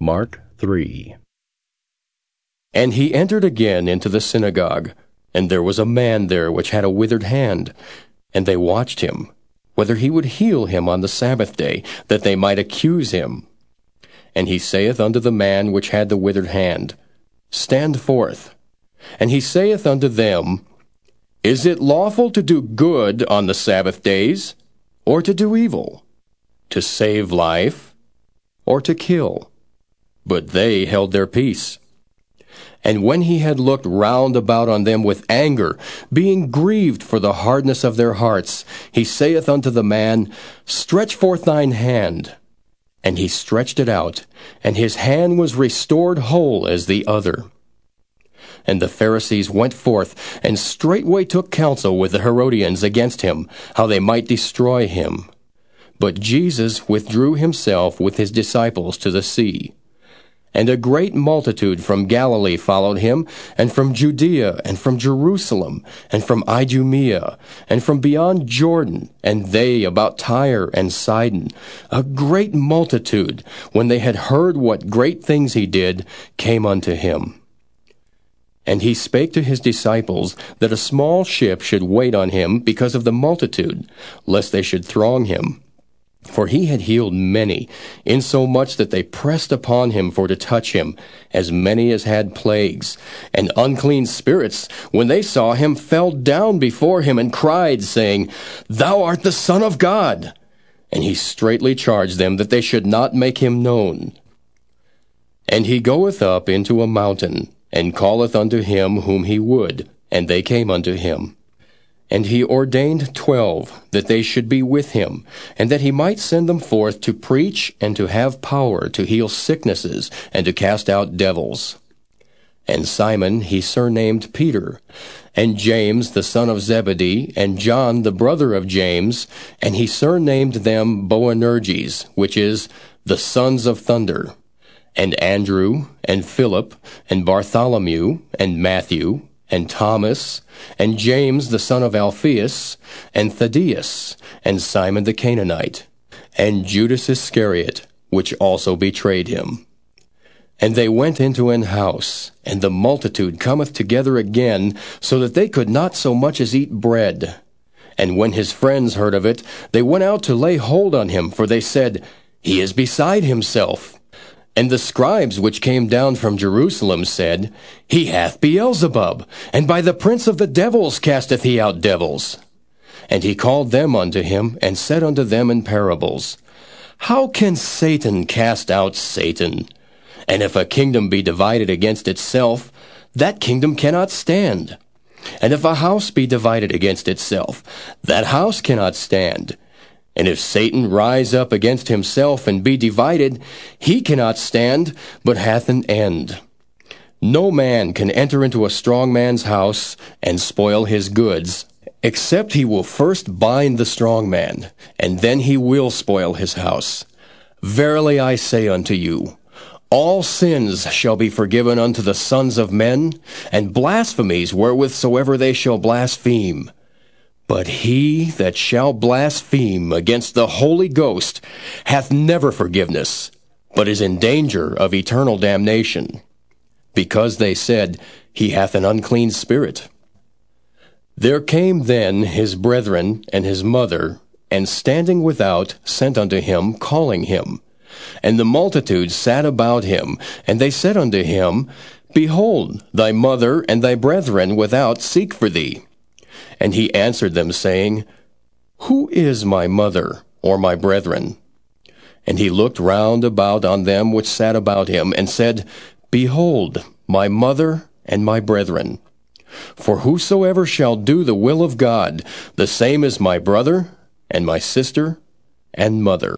Mark 3 And he entered again into the synagogue, and there was a man there which had a withered hand. And they watched him, whether he would heal him on the Sabbath day, that they might accuse him. And he saith unto the man which had the withered hand, Stand forth. And he saith unto them, Is it lawful to do good on the Sabbath days, or to do evil? To save life, or to kill? But they held their peace. And when he had looked round about on them with anger, being grieved for the hardness of their hearts, he saith unto the man, Stretch forth thine hand. And he stretched it out, and his hand was restored whole as the other. And the Pharisees went forth, and straightway took counsel with the Herodians against him, how they might destroy him. But Jesus withdrew himself with his disciples to the sea. And a great multitude from Galilee followed him, and from Judea, and from Jerusalem, and from Idumea, and from beyond Jordan, and they about Tyre and Sidon. A great multitude, when they had heard what great things he did, came unto him. And he spake to his disciples that a small ship should wait on him because of the multitude, lest they should throng him. For he had healed many, insomuch that they pressed upon him for to touch him, as many as had plagues. And unclean spirits, when they saw him, fell down before him and cried, saying, Thou art the Son of God. And he straitly charged them that they should not make him known. And he goeth up into a mountain, and calleth unto him whom he would, and they came unto him. And he ordained twelve, that they should be with him, and that he might send them forth to preach and to have power to heal sicknesses and to cast out devils. And Simon he surnamed Peter, and James the son of Zebedee, and John the brother of James, and he surnamed them Boanerges, which is the sons of thunder, and Andrew, and Philip, and Bartholomew, and Matthew, and Thomas, and James the son of Alphaeus, and Thaddeus, and Simon the Canaanite, and Judas Iscariot, which also betrayed him. And they went into an house, and the multitude cometh together again, so that they could not so much as eat bread. And when his friends heard of it, they went out to lay hold on him, for they said, He is beside himself. And the scribes which came down from Jerusalem said, He hath Beelzebub, and by the prince of the devils casteth he out devils. And he called them unto him, and said unto them in parables, How can Satan cast out Satan? And if a kingdom be divided against itself, that kingdom cannot stand. And if a house be divided against itself, that house cannot stand. And if Satan rise up against himself and be divided, he cannot stand, but hath an end. No man can enter into a strong man's house and spoil his goods, except he will first bind the strong man, and then he will spoil his house. Verily I say unto you, all sins shall be forgiven unto the sons of men, and blasphemies wherewith soever they shall blaspheme. But he that shall blaspheme against the Holy Ghost hath never forgiveness, but is in danger of eternal damnation, because they said, He hath an unclean spirit. There came then his brethren and his mother, and standing without, sent unto him, calling him. And the multitude sat about him, and they said unto him, Behold, thy mother and thy brethren without seek for thee. And he answered them, saying, Who is my mother or my brethren? And he looked round about on them which sat about him, and said, Behold, my mother and my brethren. For whosoever shall do the will of God, the same is my brother, and my sister, and mother.